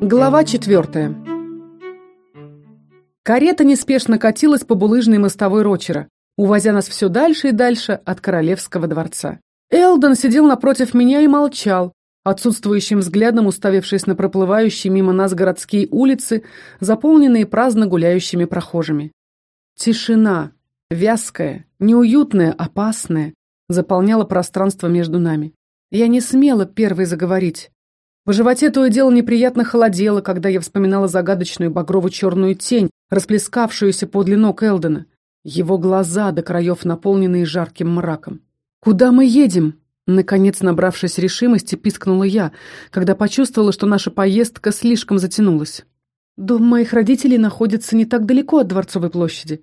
Глава четвертая. Карета неспешно катилась по булыжной мостовой Рочера, увозя нас все дальше и дальше от королевского дворца. Элдон сидел напротив меня и молчал, отсутствующим взглядом уставившись на проплывающие мимо нас городские улицы, заполненные праздно гуляющими прохожими. Тишина, вязкая, неуютная, опасная, заполняла пространство между нами. Я не смела первой заговорить. В животе то и дело неприятно холодело, когда я вспоминала загадочную багрово-черную тень, расплескавшуюся подле ног Элдена. Его глаза до краев наполненные жарким мраком. «Куда мы едем?» Наконец, набравшись решимости, пискнула я, когда почувствовала, что наша поездка слишком затянулась. «Дом моих родителей находится не так далеко от Дворцовой площади.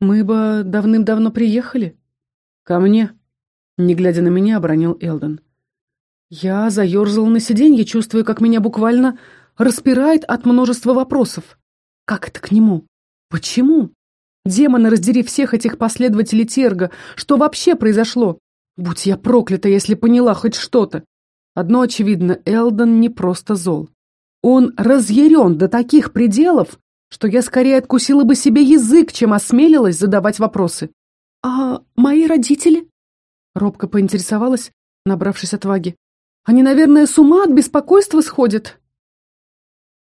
Мы бы давным-давно приехали». «Ко мне?» Не глядя на меня, обронил Элден. Я заерзала на сиденье, чувствуя, как меня буквально распирает от множества вопросов. Как это к нему? Почему? Демоны, раздери всех этих последователей Терга, что вообще произошло? Будь я проклята, если поняла хоть что-то. Одно очевидно, Элдон не просто зол. Он разъярен до таких пределов, что я скорее откусила бы себе язык, чем осмелилась задавать вопросы. «А мои родители?» Робко поинтересовалась, набравшись отваги. Они, наверное, с ума от беспокойства сходят?»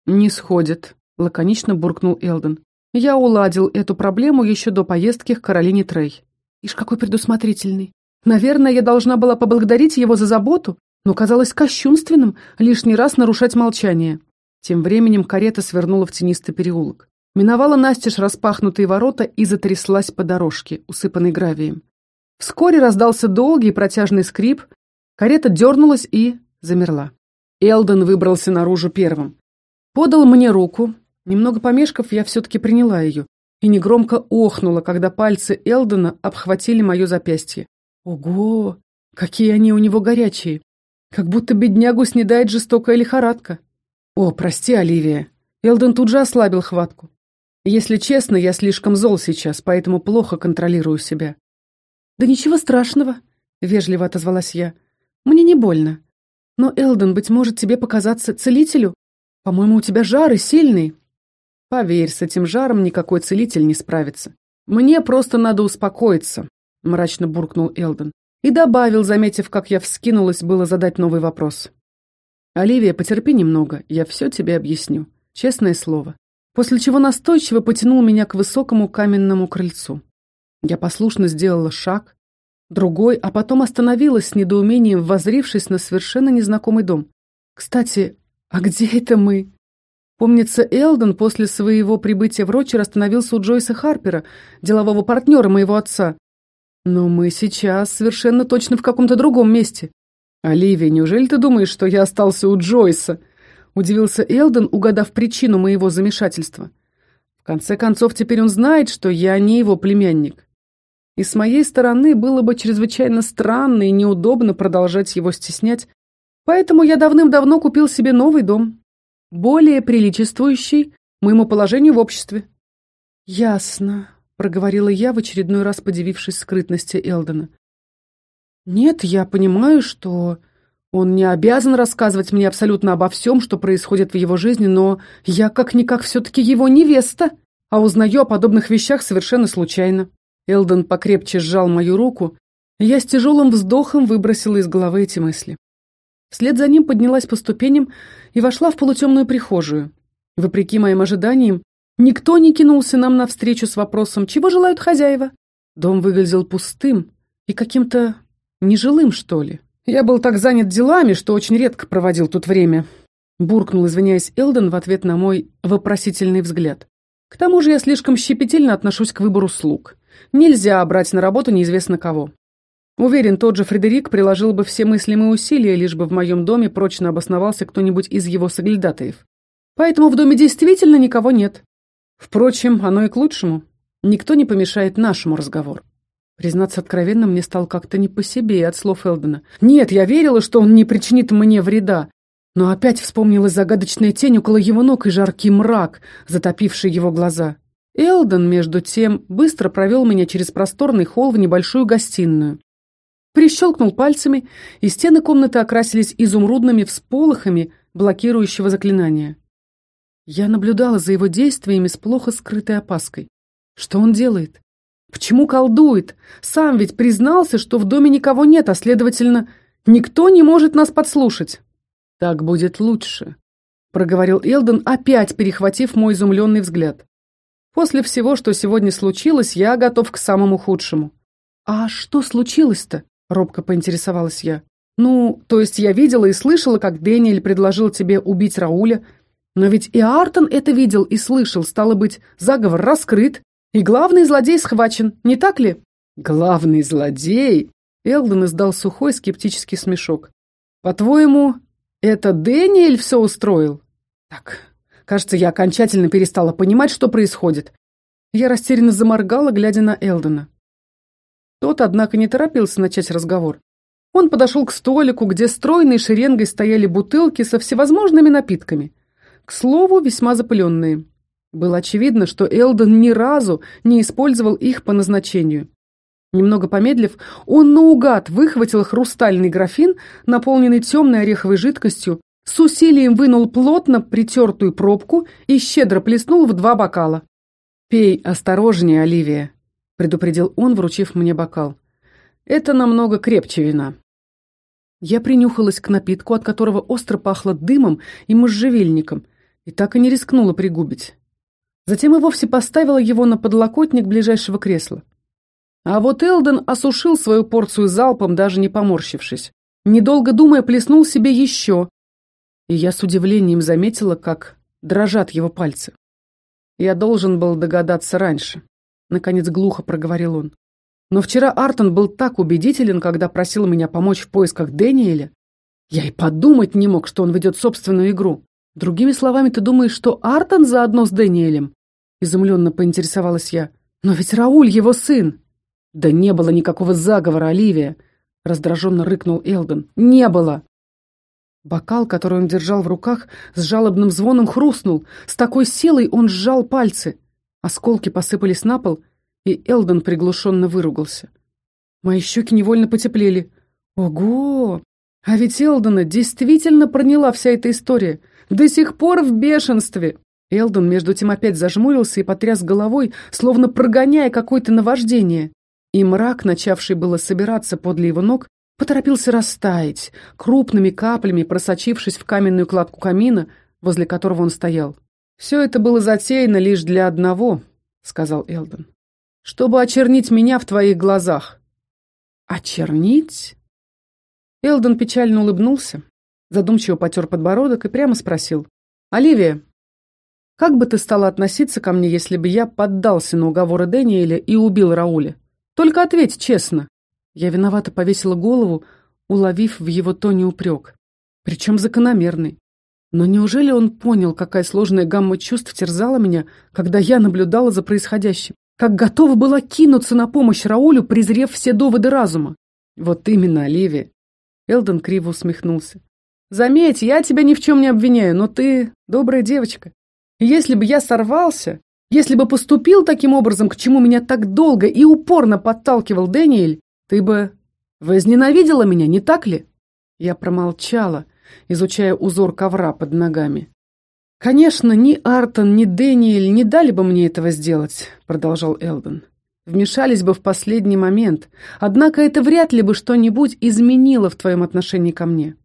«Не сходят», — лаконично буркнул Элден. «Я уладил эту проблему еще до поездки к Каролине Трей». «Ишь, какой предусмотрительный. Наверное, я должна была поблагодарить его за заботу, но казалось кощунственным лишний раз нарушать молчание». Тем временем карета свернула в тенистый переулок. Миновала настежь распахнутые ворота и затряслась по дорожке, усыпанной гравием. Вскоре раздался долгий протяжный скрип, Карета дернулась и замерла. Элден выбрался наружу первым. Подал мне руку. Немного помешков, я все-таки приняла ее. И негромко охнула, когда пальцы Элдена обхватили мое запястье. Ого! Какие они у него горячие! Как будто беднягу снедает жестокая лихорадка. О, прости, Оливия. Элден тут же ослабил хватку. Если честно, я слишком зол сейчас, поэтому плохо контролирую себя. Да ничего страшного, вежливо отозвалась я. Мне не больно. Но, Элден, быть может, тебе показаться целителю? По-моему, у тебя жары сильный. Поверь, с этим жаром никакой целитель не справится. Мне просто надо успокоиться, мрачно буркнул Элден. И добавил, заметив, как я вскинулась, было задать новый вопрос. «Оливия, потерпи немного, я все тебе объясню. Честное слово». После чего настойчиво потянул меня к высокому каменному крыльцу. Я послушно сделала шаг, другой, а потом остановилась с недоумением, возрившись на совершенно незнакомый дом. «Кстати, а где это мы?» Помнится, Элден после своего прибытия в Рочер остановился у Джойса Харпера, делового партнера моего отца. Но мы сейчас совершенно точно в каком-то другом месте. «Оливия, неужели ты думаешь, что я остался у Джойса?» Удивился Элден, угадав причину моего замешательства. В конце концов, теперь он знает, что я не его племянник. И с моей стороны было бы чрезвычайно странно и неудобно продолжать его стеснять, поэтому я давным-давно купил себе новый дом, более приличествующий моему положению в обществе. «Ясно», — проговорила я, в очередной раз подивившись скрытности Элдена. «Нет, я понимаю, что он не обязан рассказывать мне абсолютно обо всем, что происходит в его жизни, но я как-никак все-таки его невеста, а узнаю о подобных вещах совершенно случайно». Элден покрепче сжал мою руку, и я с тяжелым вздохом выбросила из головы эти мысли. Вслед за ним поднялась по ступеням и вошла в полутемную прихожую. Вопреки моим ожиданиям, никто не кинулся нам навстречу с вопросом «Чего желают хозяева?». Дом выглядел пустым и каким-то нежилым, что ли. Я был так занят делами, что очень редко проводил тут время. Буркнул, извиняясь, Элден в ответ на мой вопросительный взгляд. К тому же я слишком щепетильно отношусь к выбору слуг. Нельзя брать на работу неизвестно кого. Уверен, тот же Фредерик приложил бы все мыслимые усилия, лишь бы в моем доме прочно обосновался кто-нибудь из его соглядатаев. Поэтому в доме действительно никого нет. Впрочем, оно и к лучшему. Никто не помешает нашему разговору. Признаться откровенно, мне стало как-то не по себе от слов Элдена. Нет, я верила, что он не причинит мне вреда. Но опять вспомнилась загадочная тень около его ног и жаркий мрак, затопивший его глаза. Элден, между тем, быстро провел меня через просторный холл в небольшую гостиную. Прищелкнул пальцами, и стены комнаты окрасились изумрудными всполохами блокирующего заклинания. Я наблюдала за его действиями с плохо скрытой опаской. Что он делает? Почему колдует? Сам ведь признался, что в доме никого нет, а, следовательно, никто не может нас подслушать. Так будет лучше, проговорил Элден, опять перехватив мой изумленный взгляд. После всего, что сегодня случилось, я готов к самому худшему. А что случилось-то? робко поинтересовалась я. Ну, то есть я видела и слышала, как Дэниэль предложил тебе убить Рауля, но ведь и Артон это видел и слышал, стало быть, заговор раскрыт, и главный злодей схвачен, не так ли? Главный злодей? Элден издал сухой скептический смешок. По-твоему, это Дэниэль все устроил? Так, кажется, я окончательно перестала понимать, что происходит. Я растерянно заморгала, глядя на Элдена. Тот, однако, не торопился начать разговор. Он подошел к столику, где стройной шеренгой стояли бутылки со всевозможными напитками. К слову, весьма запыленные. Было очевидно, что Элден ни разу не использовал их по назначению. Немного помедлив, он наугад выхватил хрустальный графин, наполненный темной ореховой жидкостью, с усилием вынул плотно притертую пробку и щедро плеснул в два бокала. «Пей осторожнее, Оливия», — предупредил он, вручив мне бокал. «Это намного крепче вина». Я принюхалась к напитку, от которого остро пахло дымом и можжевельником, и так и не рискнула пригубить. Затем и вовсе поставила его на подлокотник ближайшего кресла. А вот Элден осушил свою порцию залпом, даже не поморщившись. Недолго думая, плеснул себе еще. И я с удивлением заметила, как дрожат его пальцы. Я должен был догадаться раньше. Наконец глухо проговорил он. Но вчера Артон был так убедителен, когда просил меня помочь в поисках Дэниеля. Я и подумать не мог, что он ведет собственную игру. Другими словами, ты думаешь, что Артон заодно с Дэниелем? Изумленно поинтересовалась я. Но ведь Рауль его сын. Да не было никакого заговора, Оливия. Раздраженно рыкнул Элден. Не было. Бокал, который он держал в руках, с жалобным звоном хрустнул. С такой силой он сжал пальцы. Осколки посыпались на пол, и Элден приглушенно выругался. Мои щеки невольно потеплели. Ого! А ведь Элдена действительно проняла вся эта история. До сих пор в бешенстве. Элдон между тем опять зажмурился и потряс головой, словно прогоняя какое-то наваждение. И мрак, начавший было собираться подле его ног, поторопился растаять, крупными каплями просочившись в каменную кладку камина, возле которого он стоял. «Все это было затеяно лишь для одного», — сказал Элдон. «Чтобы очернить меня в твоих глазах». «Очернить?» Элдон печально улыбнулся, задумчиво потер подбородок и прямо спросил. «Оливия, как бы ты стала относиться ко мне, если бы я поддался на уговоры Дэниеля и убил Рауля? Только ответь честно. Я виновато повесила голову, уловив в его тоне упрек. Причем закономерный. Но неужели он понял, какая сложная гамма чувств терзала меня, когда я наблюдала за происходящим? Как готова была кинуться на помощь Раулю, презрев все доводы разума? Вот именно, Оливия. Элден криво усмехнулся. Заметь, я тебя ни в чем не обвиняю, но ты добрая девочка. Если бы я сорвался, если бы поступил таким образом, к чему меня так долго и упорно подталкивал Дэниэль, ты бы возненавидела меня, не так ли? Я промолчала, изучая узор ковра под ногами. «Конечно, ни Артон, ни Дэниэль не дали бы мне этого сделать», — продолжал Элден. «Вмешались бы в последний момент, однако это вряд ли бы что-нибудь изменило в твоем отношении ко мне.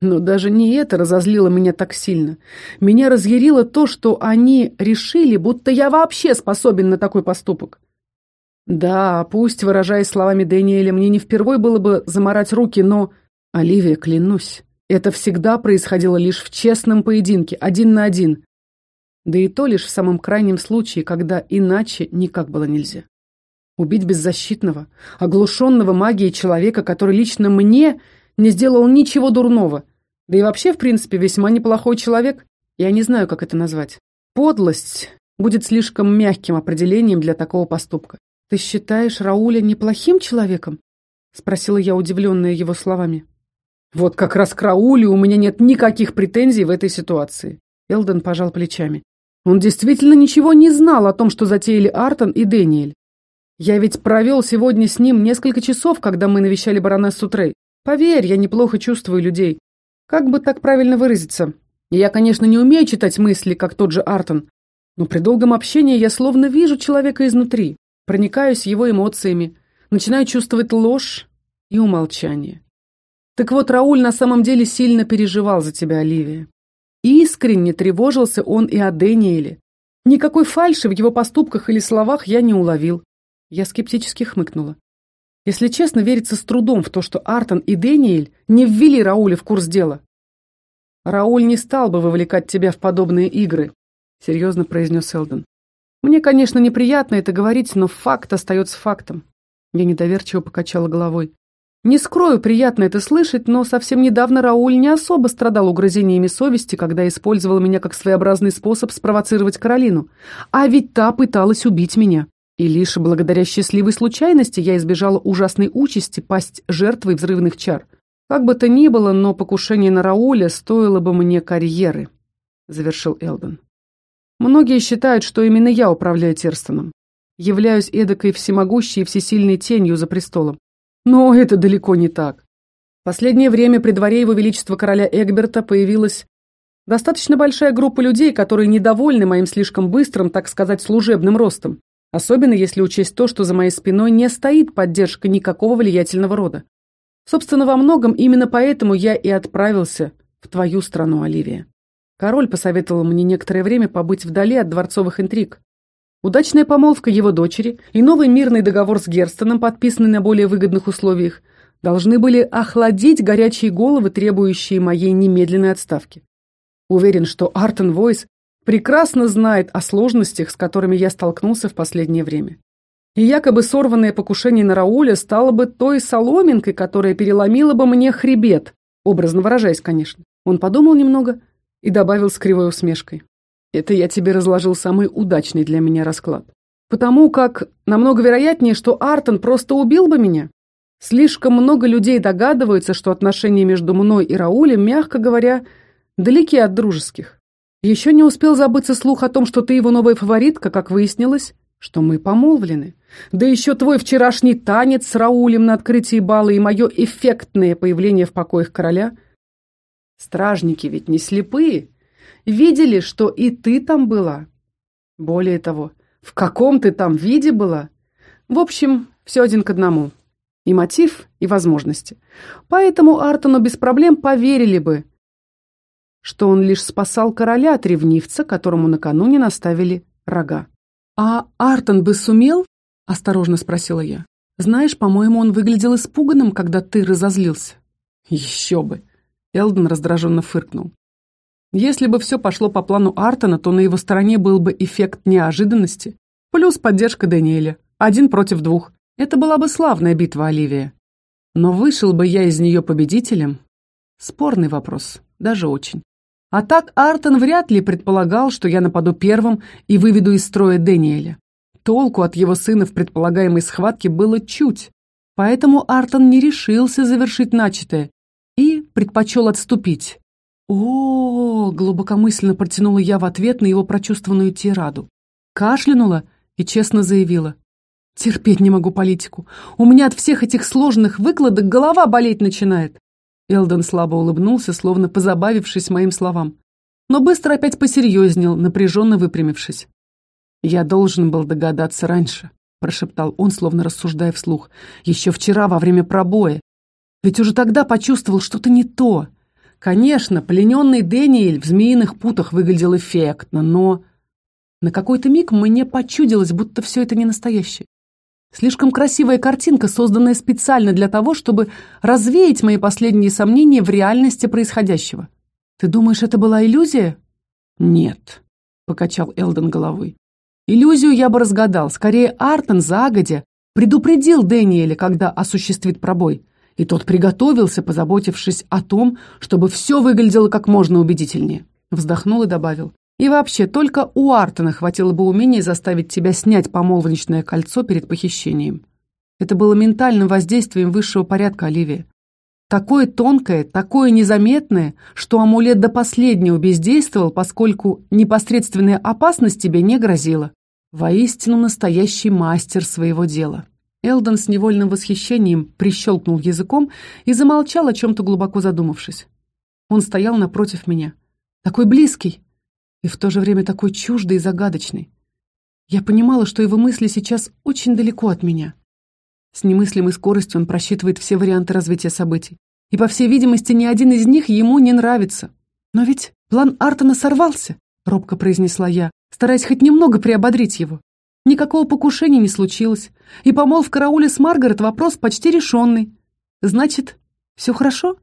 Но даже не это разозлило меня так сильно. Меня разъярило то, что они решили, будто я вообще способен на такой поступок. Да, пусть, выражаясь словами Дэниеля, мне не впервой было бы заморать руки, но... Оливия, клянусь, это всегда происходило лишь в честном поединке, один на один. Да и то лишь в самом крайнем случае, когда иначе никак было нельзя. Убить беззащитного, оглушенного магией человека, который лично мне не сделал ничего дурного. Да и вообще, в принципе, весьма неплохой человек. Я не знаю, как это назвать. Подлость будет слишком мягким определением для такого поступка. «Ты считаешь Рауля неплохим человеком?» — спросила я, удивленная его словами. «Вот как раз к Раулю у меня нет никаких претензий в этой ситуации», — Элден пожал плечами. «Он действительно ничего не знал о том, что затеяли Артон и Дэниэль. Я ведь провел сегодня с ним несколько часов, когда мы навещали баронессу Трей. Поверь, я неплохо чувствую людей. Как бы так правильно выразиться? Я, конечно, не умею читать мысли, как тот же Артон, но при долгом общении я словно вижу человека изнутри, проникаюсь его эмоциями, начинаю чувствовать ложь и умолчание. Так вот, Рауль на самом деле сильно переживал за тебя, Оливия. Искренне тревожился он и о Дэниеле. Никакой фальши в его поступках или словах я не уловил. Я скептически хмыкнула. Если честно, верится с трудом в то, что Артон и Дэниэль не ввели Рауля в курс дела. Рауль не стал бы вовлекать тебя в подобные игры, серьезно произнес Элден. Мне, конечно, неприятно это говорить, но факт остается фактом. Я недоверчиво покачала головой. Не скрою, приятно это слышать, но совсем недавно Рауль не особо страдал угрызениями совести, когда использовал меня как своеобразный способ спровоцировать Каролину. А ведь та пыталась убить меня. И лишь благодаря счастливой случайности я избежала ужасной участи пасть жертвой взрывных чар. Как бы то ни было, но покушение на Рауля стоило бы мне карьеры, завершил Элден. Многие считают, что именно я управляю Терстоном. Являюсь эдакой всемогущей и всесильной тенью за престолом. Но это далеко не так. В последнее время при дворе его величества короля Эгберта появилась достаточно большая группа людей, которые недовольны моим слишком быстрым, так сказать, служебным ростом. Особенно если учесть то, что за моей спиной не стоит поддержка никакого влиятельного рода. Собственно, во многом именно поэтому я и отправился в твою страну, Оливия. Король посоветовал мне некоторое время побыть вдали от дворцовых интриг. Удачная помолвка его дочери и новый мирный договор с Герстоном, подписанный на более выгодных условиях, должны были охладить горячие головы, требующие моей немедленной отставки. Уверен, что Артон Войс прекрасно знает о сложностях, с которыми я столкнулся в последнее время. И якобы сорванное покушение на Рауля стало бы той соломинкой, которая переломила бы мне хребет, образно выражаясь, конечно. Он подумал немного и добавил с кривой усмешкой. Это я тебе разложил самый удачный для меня расклад. Потому как намного вероятнее, что Артон просто убил бы меня. Слишком много людей догадываются, что отношения между мной и Раулем, мягко говоря, далеки от дружеских. Еще не успел забыться слух о том, что ты его новая фаворитка, как выяснилось, что мы помолвлены. Да еще твой вчерашний танец с Раулем на открытии бала и мое эффектное появление в покоях короля. Стражники ведь не слепые видели, что и ты там была. Более того, в каком ты там виде была? В общем, все один к одному. И мотив, и возможности. Поэтому Артону без проблем поверили бы, что он лишь спасал короля от ревнивца, которому накануне наставили рога. «А Артон бы сумел?» – осторожно спросила я. «Знаешь, по-моему, он выглядел испуганным, когда ты разозлился». «Еще бы!» – Элден раздраженно фыркнул. Если бы все пошло по плану Артона, то на его стороне был бы эффект неожиданности, плюс поддержка Даниэля. Один против двух. Это была бы славная битва, Оливия. Но вышел бы я из нее победителем? Спорный вопрос, даже очень. А так Артон вряд ли предполагал, что я нападу первым и выведу из строя Дэниеля. Толку от его сына в предполагаемой схватке было чуть, поэтому Артон не решился завершить начатое предпочел отступить, о, глубокомысленно протянула я в ответ на его прочувствованную тираду. Кашлянула и честно заявила. Терпеть не могу политику. У меня от всех этих сложных выкладок голова болеть начинает. Элден слабо улыбнулся, словно позабавившись моим словам. Но быстро опять посерьезнел, напряженно выпрямившись. «Я должен был догадаться раньше», — прошептал он, словно рассуждая вслух. «Еще вчера, во время пробоя. Ведь уже тогда почувствовал что-то не то. Конечно, плененный Дэниэль в змеиных путах выглядел эффектно, но... На какой-то миг мне почудилось, будто все это не настоящее. Слишком красивая картинка, созданная специально для того, чтобы развеять мои последние сомнения в реальности происходящего. Ты думаешь, это была иллюзия? Нет, покачал Элден головой. Иллюзию я бы разгадал. Скорее, Артон загодя предупредил Дэниеля, когда осуществит пробой и тот приготовился, позаботившись о том, чтобы все выглядело как можно убедительнее. Вздохнул и добавил. И вообще, только у Артона хватило бы умения заставить тебя снять помолвочное кольцо перед похищением. Это было ментальным воздействием высшего порядка, Оливия. Такое тонкое, такое незаметное, что амулет до последнего бездействовал, поскольку непосредственная опасность тебе не грозила. Воистину настоящий мастер своего дела. Элдон с невольным восхищением прищелкнул языком и замолчал, о чем-то глубоко задумавшись. Он стоял напротив меня. такой близкий и в то же время такой чуждый и загадочный. Я понимала, что его мысли сейчас очень далеко от меня. С немыслимой скоростью он просчитывает все варианты развития событий. И, по всей видимости, ни один из них ему не нравится. Но ведь план Артона сорвался, робко произнесла я, стараясь хоть немного приободрить его. Никакого покушения не случилось. И помолвка Рауля с Маргарет вопрос почти решенный. Значит, все хорошо?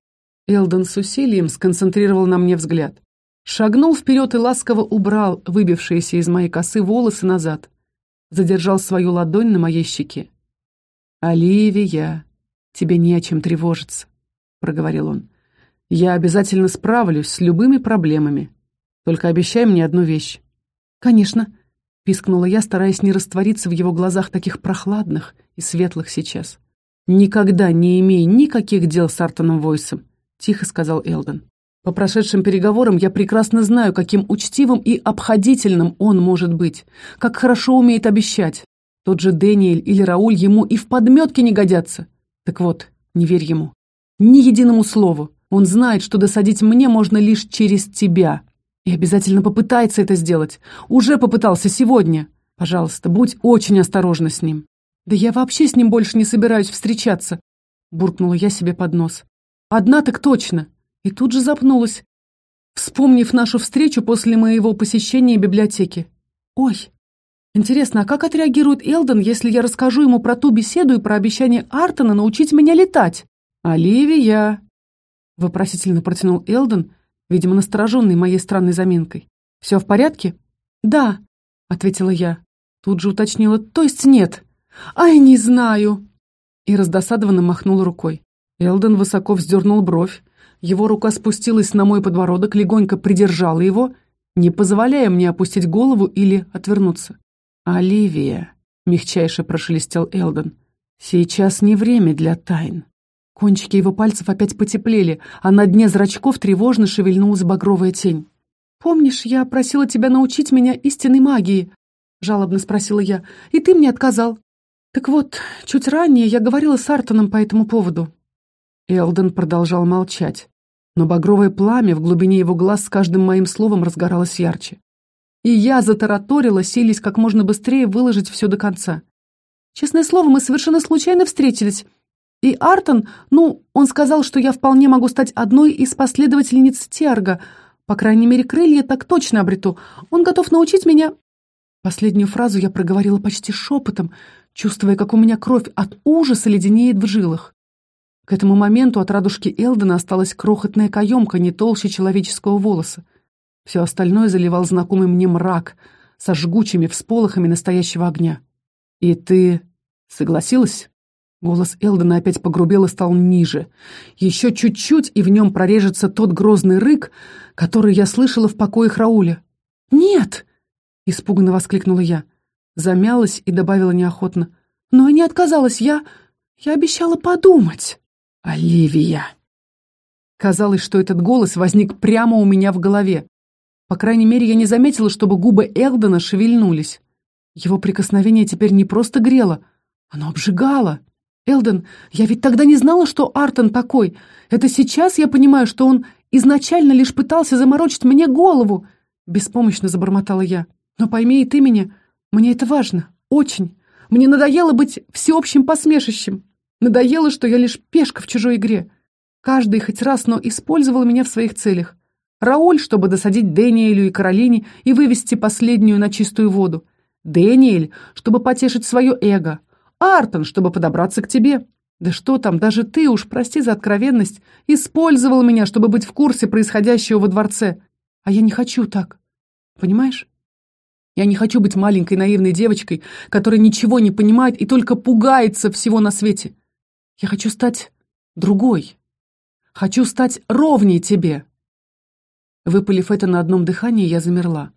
Элдон с усилием сконцентрировал на мне взгляд. Шагнул вперед и ласково убрал выбившиеся из моей косы волосы назад. Задержал свою ладонь на моей щеке. «Оливия, тебе не о чем тревожиться», — проговорил он. «Я обязательно справлюсь с любыми проблемами. Только обещай мне одну вещь». «Конечно», — пискнула я, стараясь не раствориться в его глазах таких прохладных и светлых сейчас. «Никогда не имей никаких дел с Артоном Войсом», — тихо сказал Элден. По прошедшим переговорам я прекрасно знаю, каким учтивым и обходительным он может быть, как хорошо умеет обещать. Тот же Дэниэль или Рауль ему и в подметке не годятся. Так вот, не верь ему. Ни единому слову. Он знает, что досадить мне можно лишь через тебя. И обязательно попытается это сделать. Уже попытался сегодня. Пожалуйста, будь очень осторожна с ним. Да я вообще с ним больше не собираюсь встречаться. Буркнула я себе под нос. Одна так точно и тут же запнулась, вспомнив нашу встречу после моего посещения библиотеки. «Ой, интересно, а как отреагирует Элден, если я расскажу ему про ту беседу и про обещание Артона научить меня летать?» «Оливия!» — вопросительно протянул Элден, видимо, настороженный моей странной заминкой. «Все в порядке?» «Да», — ответила я. Тут же уточнила, «то есть нет?» «Ай, не знаю!» И раздосадованно махнула рукой. Элден высоко вздернул бровь, его рука спустилась на мой подбородок, легонько придержала его, не позволяя мне опустить голову или отвернуться. «Оливия», — мягчайше прошелестел Элден, — «сейчас не время для тайн». Кончики его пальцев опять потеплели, а на дне зрачков тревожно шевельнулась багровая тень. «Помнишь, я просила тебя научить меня истинной магии?» — жалобно спросила я. «И ты мне отказал». «Так вот, чуть ранее я говорила с Артоном по этому поводу». Элден продолжал молчать но багровое пламя в глубине его глаз с каждым моим словом разгоралось ярче. И я затараторила, силясь как можно быстрее выложить все до конца. Честное слово, мы совершенно случайно встретились. И Артон, ну, он сказал, что я вполне могу стать одной из последовательниц Терга. По крайней мере, крылья так точно обрету. Он готов научить меня... Последнюю фразу я проговорила почти шепотом, чувствуя, как у меня кровь от ужаса леденеет в жилах. К этому моменту от радужки Элдена осталась крохотная каемка не толще человеческого волоса. Все остальное заливал знакомый мне мрак со жгучими всполохами настоящего огня. «И ты согласилась?» Голос Элдена опять погрубел и стал ниже. Еще чуть-чуть, и в нем прорежется тот грозный рык, который я слышала в покоях Рауля. «Нет!» — испуганно воскликнула я. Замялась и добавила неохотно. «Но и не отказалась я. Я обещала подумать». «Оливия!» Казалось, что этот голос возник прямо у меня в голове. По крайней мере, я не заметила, чтобы губы Элдона шевельнулись. Его прикосновение теперь не просто грело, оно обжигало. «Элден, я ведь тогда не знала, что Артон такой. Это сейчас я понимаю, что он изначально лишь пытался заморочить мне голову!» Беспомощно забормотала я. «Но пойми и ты меня, мне это важно, очень. Мне надоело быть всеобщим посмешищем. Надоело, что я лишь пешка в чужой игре. Каждый хоть раз, но использовал меня в своих целях. Рауль, чтобы досадить Дэниелю и Каролине и вывести последнюю на чистую воду. Дэниэль, чтобы потешить свое эго. Артон, чтобы подобраться к тебе. Да что там, даже ты уж, прости за откровенность, использовал меня, чтобы быть в курсе происходящего во дворце. А я не хочу так. Понимаешь? Я не хочу быть маленькой наивной девочкой, которая ничего не понимает и только пугается всего на свете. Я хочу стать другой. Хочу стать ровней тебе. Выпалив это на одном дыхании, я замерла.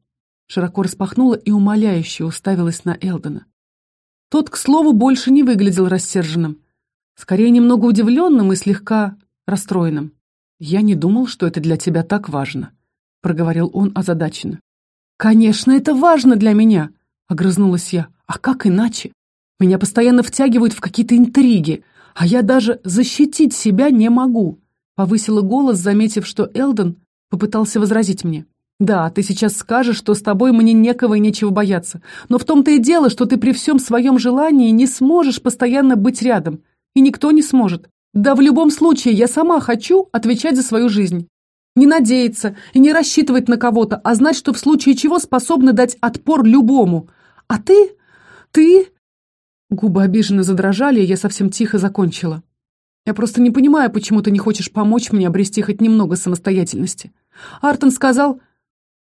Широко распахнула и умоляюще уставилась на Элдена. Тот, к слову, больше не выглядел рассерженным. Скорее, немного удивленным и слегка расстроенным. «Я не думал, что это для тебя так важно», — проговорил он озадаченно. «Конечно, это важно для меня», — огрызнулась я. «А как иначе? Меня постоянно втягивают в какие-то интриги, а я даже защитить себя не могу», — повысила голос, заметив, что Элден попытался возразить мне. Да, ты сейчас скажешь, что с тобой мне некого и нечего бояться. Но в том-то и дело, что ты при всем своем желании не сможешь постоянно быть рядом. И никто не сможет. Да в любом случае, я сама хочу отвечать за свою жизнь. Не надеяться и не рассчитывать на кого-то, а знать, что в случае чего способна дать отпор любому. А ты... ты... Губы обиженно задрожали, и я совсем тихо закончила. Я просто не понимаю, почему ты не хочешь помочь мне обрести хоть немного самостоятельности. Артон сказал...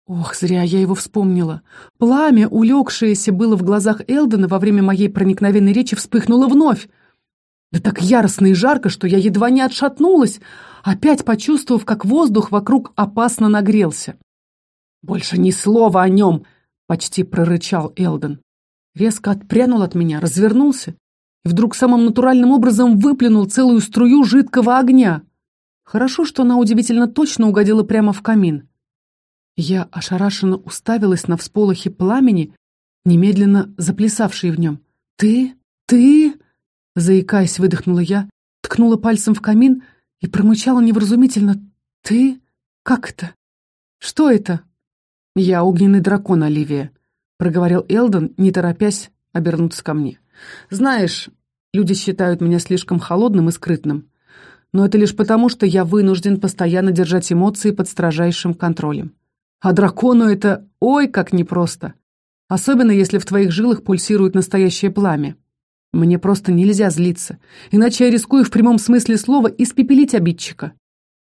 Ох, зря я его вспомнила. Пламя, улегшееся было в глазах Элдена во время моей проникновенной речи, вспыхнуло вновь. Да так яростно и жарко, что я едва не отшатнулась, опять почувствовав, как воздух вокруг опасно нагрелся. «Больше ни слова о нем!» — почти прорычал Элден. Резко отпрянул от меня, развернулся и вдруг самым натуральным образом выплюнул целую струю жидкого огня. Хорошо, что она удивительно точно угодила прямо в камин. Я ошарашенно уставилась на всполохи пламени, немедленно заплясавшие в нем. «Ты? Ты?» Заикаясь, выдохнула я, ткнула пальцем в камин и промычала невразумительно. «Ты? Как это? Что это?» «Я огненный дракон, Оливия», — проговорил Элдон, не торопясь обернуться ко мне. «Знаешь, люди считают меня слишком холодным и скрытным, но это лишь потому, что я вынужден постоянно держать эмоции под строжайшим контролем. А дракону это ой как непросто. Особенно если в твоих жилах пульсирует настоящее пламя. Мне просто нельзя злиться, иначе я рискую в прямом смысле слова испепелить обидчика.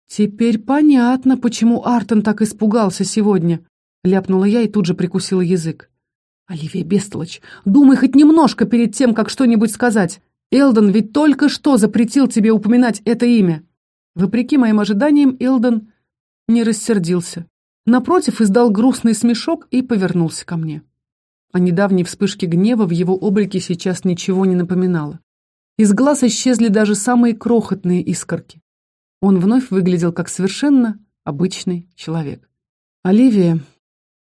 Теперь понятно, почему Артон так испугался сегодня, ляпнула я и тут же прикусила язык. Оливия Бестолочь, думай хоть немножко перед тем, как что-нибудь сказать. Элдон ведь только что запретил тебе упоминать это имя. Вопреки моим ожиданиям, Элдон не рассердился. Напротив, издал грустный смешок и повернулся ко мне. О недавней вспышке гнева в его облике сейчас ничего не напоминало. Из глаз исчезли даже самые крохотные искорки. Он вновь выглядел как совершенно обычный человек. «Оливия,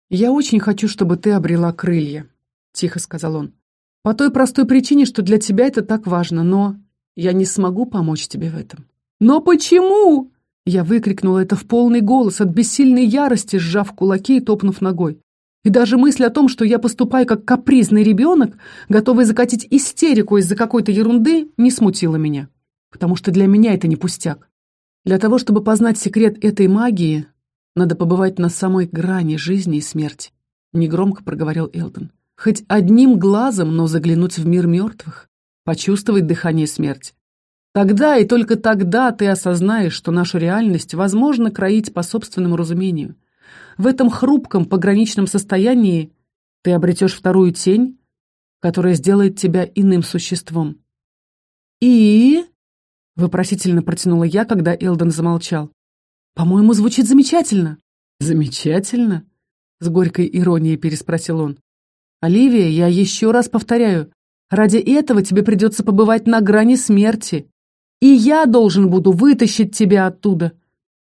я очень хочу, чтобы ты обрела крылья», — тихо сказал он. «По той простой причине, что для тебя это так важно, но я не смогу помочь тебе в этом». «Но почему?» Я выкрикнула это в полный голос, от бессильной ярости, сжав кулаки и топнув ногой. И даже мысль о том, что я поступаю как капризный ребенок, готовый закатить истерику из-за какой-то ерунды, не смутила меня. Потому что для меня это не пустяк. Для того, чтобы познать секрет этой магии, надо побывать на самой грани жизни и смерти. Негромко проговорил Элтон. Хоть одним глазом, но заглянуть в мир мертвых, почувствовать дыхание смерти. Тогда и только тогда ты осознаешь, что нашу реальность возможно кроить по собственному разумению. В этом хрупком пограничном состоянии ты обретешь вторую тень, которая сделает тебя иным существом. «И?» — вопросительно протянула я, когда Элден замолчал. «По-моему, звучит замечательно». «Замечательно?» — с горькой иронией переспросил он. «Оливия, я еще раз повторяю, ради этого тебе придется побывать на грани смерти. И я должен буду вытащить тебя оттуда.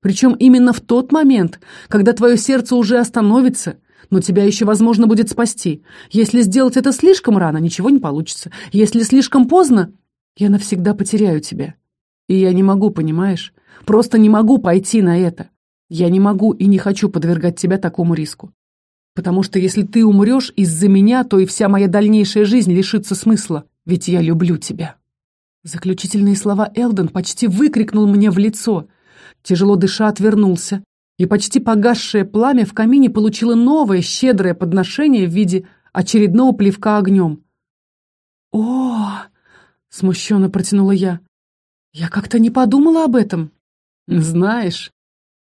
Причем именно в тот момент, когда твое сердце уже остановится, но тебя еще возможно будет спасти. Если сделать это слишком рано, ничего не получится. Если слишком поздно, я навсегда потеряю тебя. И я не могу, понимаешь? Просто не могу пойти на это. Я не могу и не хочу подвергать тебя такому риску. Потому что если ты умрешь из-за меня, то и вся моя дальнейшая жизнь лишится смысла. Ведь я люблю тебя. Заключительные слова Элден почти выкрикнул мне в лицо. Тяжело дыша отвернулся, и почти погасшее пламя в камине получило новое щедрое подношение в виде очередного плевка огнем. «О!» — смущенно протянула я. «Я как-то не подумала об этом». «Знаешь,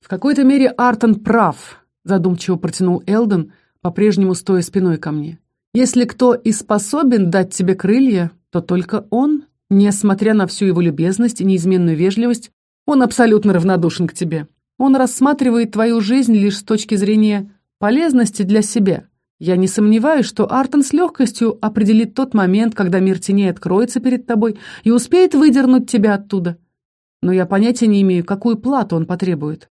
в какой-то мере Артон прав», — задумчиво протянул Элден, по-прежнему стоя спиной ко мне. «Если кто и способен дать тебе крылья, то только он». Несмотря на всю его любезность и неизменную вежливость, он абсолютно равнодушен к тебе. Он рассматривает твою жизнь лишь с точки зрения полезности для себя. Я не сомневаюсь, что Артон с легкостью определит тот момент, когда мир теней откроется перед тобой и успеет выдернуть тебя оттуда. Но я понятия не имею, какую плату он потребует.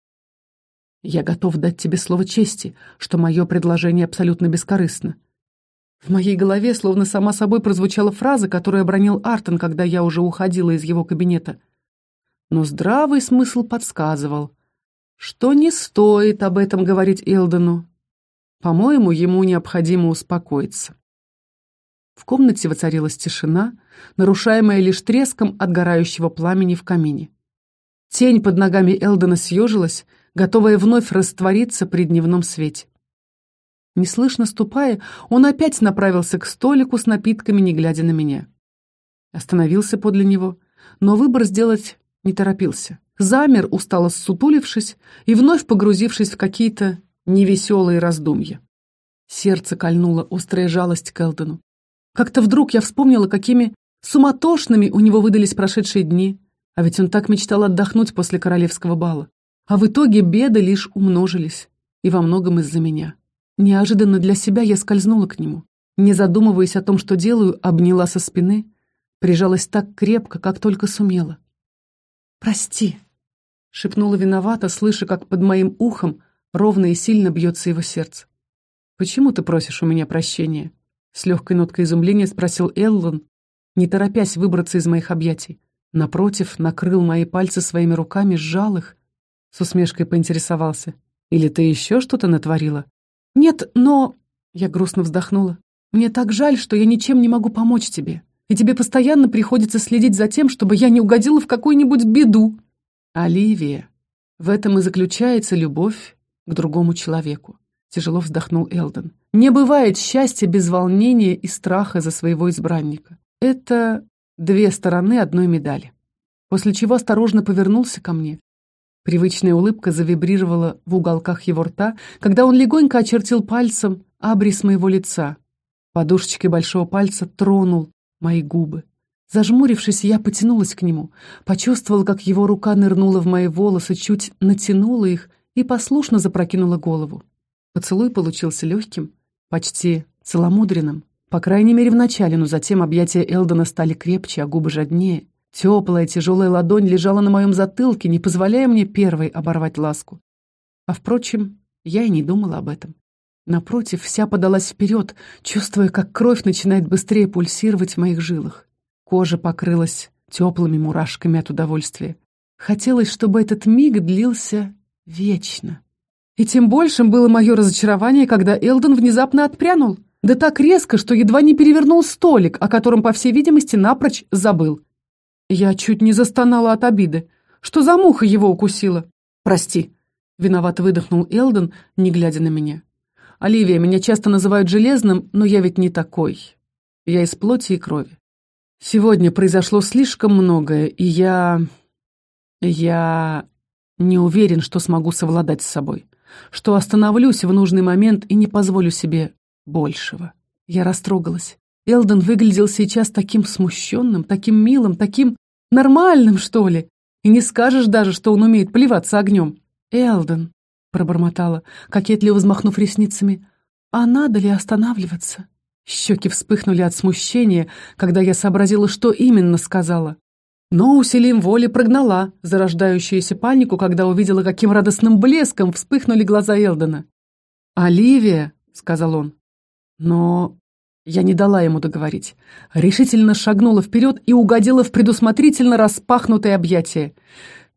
Я готов дать тебе слово чести, что мое предложение абсолютно бескорыстно. В моей голове словно сама собой прозвучала фраза, которую обронил Артон, когда я уже уходила из его кабинета. Но здравый смысл подсказывал. что не стоит об этом говорить Элдену. По-моему, ему необходимо успокоиться. В комнате воцарилась тишина, нарушаемая лишь треском отгорающего пламени в камине. Тень под ногами Элдена съежилась, готовая вновь раствориться при дневном свете. Неслышно ступая, он опять направился к столику с напитками, не глядя на меня. Остановился подле него, но выбор сделать не торопился. Замер, устало ссутулившись и вновь погрузившись в какие-то невеселые раздумья. Сердце кольнуло острая жалость к Элдену. Как-то вдруг я вспомнила, какими суматошными у него выдались прошедшие дни, а ведь он так мечтал отдохнуть после королевского бала. А в итоге беды лишь умножились, и во многом из-за меня. Неожиданно для себя я скользнула к нему. Не задумываясь о том, что делаю, обняла со спины, прижалась так крепко, как только сумела. «Прости», — шепнула виновата, слыша, как под моим ухом ровно и сильно бьется его сердце. «Почему ты просишь у меня прощения?» С легкой ноткой изумления спросил Эллон, не торопясь выбраться из моих объятий. Напротив, накрыл мои пальцы своими руками, сжал их. С усмешкой поинтересовался. «Или ты еще что-то натворила?» «Нет, но...» Я грустно вздохнула. «Мне так жаль, что я ничем не могу помочь тебе. И тебе постоянно приходится следить за тем, чтобы я не угодила в какую-нибудь беду». «Оливия, в этом и заключается любовь к другому человеку», — тяжело вздохнул Элден. «Не бывает счастья без волнения и страха за своего избранника. Это две стороны одной медали». После чего осторожно повернулся ко мне, Привычная улыбка завибрировала в уголках его рта, когда он легонько очертил пальцем абрис моего лица. Подушечкой большого пальца тронул мои губы. Зажмурившись, я потянулась к нему, почувствовала, как его рука нырнула в мои волосы, чуть натянула их и послушно запрокинула голову. Поцелуй получился легким, почти целомудренным. По крайней мере, в начале, но затем объятия Элдона стали крепче, а губы жаднее. Теплая, тяжелая ладонь лежала на моем затылке, не позволяя мне первой оборвать ласку. А, впрочем, я и не думала об этом. Напротив, вся подалась вперед, чувствуя, как кровь начинает быстрее пульсировать в моих жилах. Кожа покрылась теплыми мурашками от удовольствия. Хотелось, чтобы этот миг длился вечно. И тем большим было мое разочарование, когда Элден внезапно отпрянул. Да так резко, что едва не перевернул столик, о котором, по всей видимости, напрочь забыл. Я чуть не застонала от обиды. Что за муха его укусила? Прости. Виновато выдохнул Элден, не глядя на меня. Оливия, меня часто называют железным, но я ведь не такой. Я из плоти и крови. Сегодня произошло слишком многое, и я... Я не уверен, что смогу совладать с собой, что остановлюсь в нужный момент и не позволю себе большего. Я растрогалась. Элден выглядел сейчас таким смущенным, таким милым, таким нормальным, что ли. И не скажешь даже, что он умеет плеваться огнем. «Элден», — пробормотала, кокетливо взмахнув ресницами, «а надо ли останавливаться?» Щеки вспыхнули от смущения, когда я сообразила, что именно сказала. Но усилием воли прогнала зарождающуюся панику, когда увидела, каким радостным блеском вспыхнули глаза Элдена. «Оливия», — сказал он, — «но я не дала ему договорить. Решительно шагнула вперед и угодила в предусмотрительно распахнутое объятие.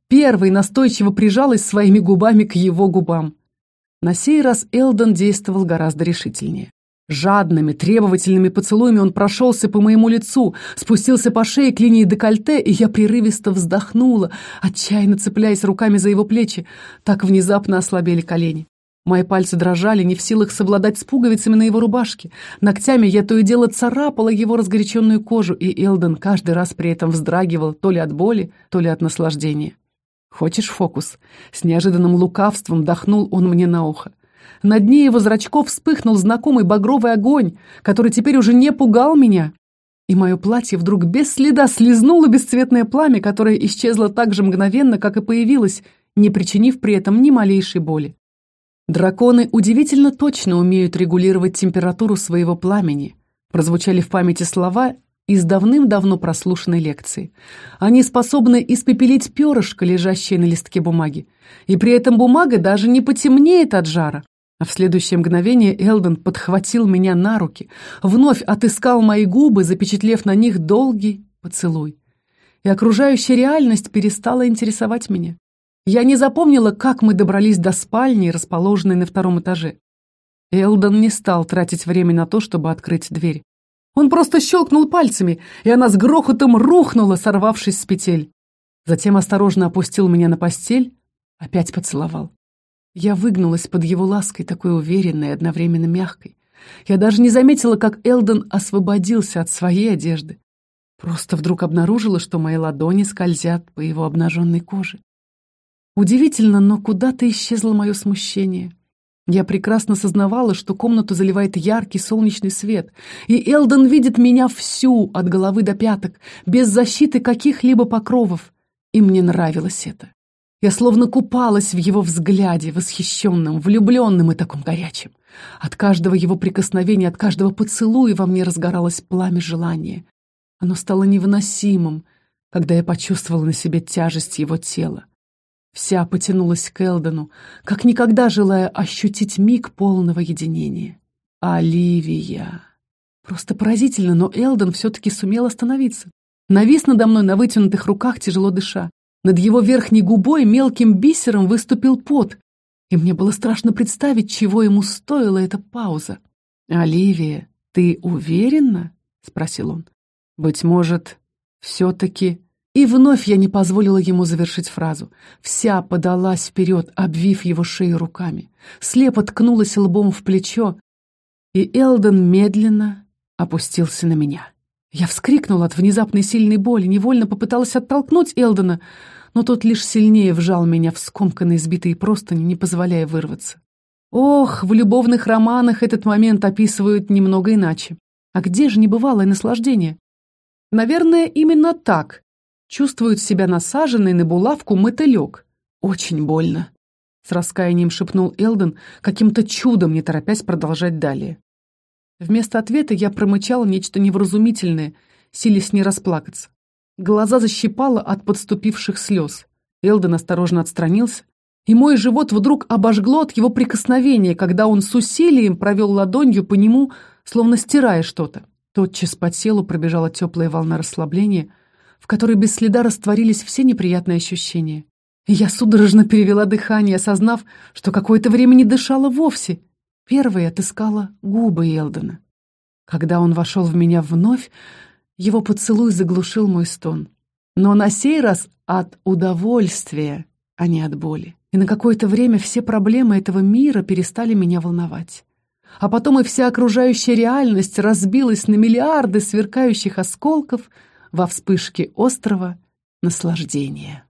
Первый настойчиво прижалась своими губами к его губам. На сей раз Элдон действовал гораздо решительнее. Жадными, требовательными поцелуями он прошелся по моему лицу, спустился по шее к линии декольте, и я прерывисто вздохнула, отчаянно цепляясь руками за его плечи. Так внезапно ослабели колени. Мои пальцы дрожали, не в силах совладать с пуговицами на его рубашке. Ногтями я то и дело царапала его разгоряченную кожу, и Элден каждый раз при этом вздрагивал то ли от боли, то ли от наслаждения. «Хочешь фокус?» С неожиданным лукавством дохнул он мне на ухо. На дне его зрачков вспыхнул знакомый багровый огонь, который теперь уже не пугал меня. И мое платье вдруг без следа слезнуло бесцветное пламя, которое исчезло так же мгновенно, как и появилось, не причинив при этом ни малейшей боли. Драконы удивительно точно умеют регулировать температуру своего пламени. Прозвучали в памяти слова из давным-давно прослушанной лекции. Они способны испепелить перышко, лежащее на листке бумаги. И при этом бумага даже не потемнеет от жара. А в следующее мгновение Элден подхватил меня на руки, вновь отыскал мои губы, запечатлев на них долгий поцелуй. И окружающая реальность перестала интересовать меня. Я не запомнила, как мы добрались до спальни, расположенной на втором этаже. Элдон не стал тратить время на то, чтобы открыть дверь. Он просто щелкнул пальцами, и она с грохотом рухнула, сорвавшись с петель. Затем осторожно опустил меня на постель, опять поцеловал. Я выгнулась под его лаской, такой уверенной и одновременно мягкой. Я даже не заметила, как Элдон освободился от своей одежды. Просто вдруг обнаружила, что мои ладони скользят по его обнаженной коже. Удивительно, но куда-то исчезло мое смущение. Я прекрасно сознавала, что комнату заливает яркий солнечный свет, и Элдон видит меня всю, от головы до пяток, без защиты каких-либо покровов, и мне нравилось это. Я словно купалась в его взгляде, восхищенном, влюбленном и таком горячем. От каждого его прикосновения, от каждого поцелуя во мне разгоралось пламя желания. Оно стало невыносимым, когда я почувствовала на себе тяжесть его тела. Вся потянулась к Элдону, как никогда желая ощутить миг полного единения. Оливия! Просто поразительно, но Элдон все-таки сумел остановиться. Навис надо мной на вытянутых руках, тяжело дыша. Над его верхней губой мелким бисером выступил пот, и мне было страшно представить, чего ему стоила эта пауза. «Оливия, ты уверена?» — спросил он. «Быть может, все-таки...» И вновь я не позволила ему завершить фразу. Вся подалась вперед, обвив его шею руками. Слепо ткнулась лбом в плечо, и Элден медленно опустился на меня. Я вскрикнула от внезапной сильной боли, невольно попыталась оттолкнуть Элдена, но тот лишь сильнее вжал меня в скомканные сбитые простыни, не позволяя вырваться. Ох, в любовных романах этот момент описывают немного иначе. А где же небывалое наслаждение? Наверное, именно так чувствует себя насаженный на булавку мотылек. Очень больно. С раскаянием шепнул Элден, каким-то чудом не торопясь продолжать далее. Вместо ответа я промычала нечто невразумительное, силясь не расплакаться. Глаза защипало от подступивших слез. Элден осторожно отстранился, и мой живот вдруг обожгло от его прикосновения, когда он с усилием провел ладонью по нему, словно стирая что-то. Тотчас по телу пробежала теплая волна расслабления — в которой без следа растворились все неприятные ощущения. я судорожно перевела дыхание, осознав, что какое-то время не дышала вовсе. Первой отыскала губы Элдена. Когда он вошел в меня вновь, его поцелуй заглушил мой стон. Но на сей раз от удовольствия, а не от боли. И на какое-то время все проблемы этого мира перестали меня волновать. А потом и вся окружающая реальность разбилась на миллиарды сверкающих осколков — во вспышке острого наслаждения.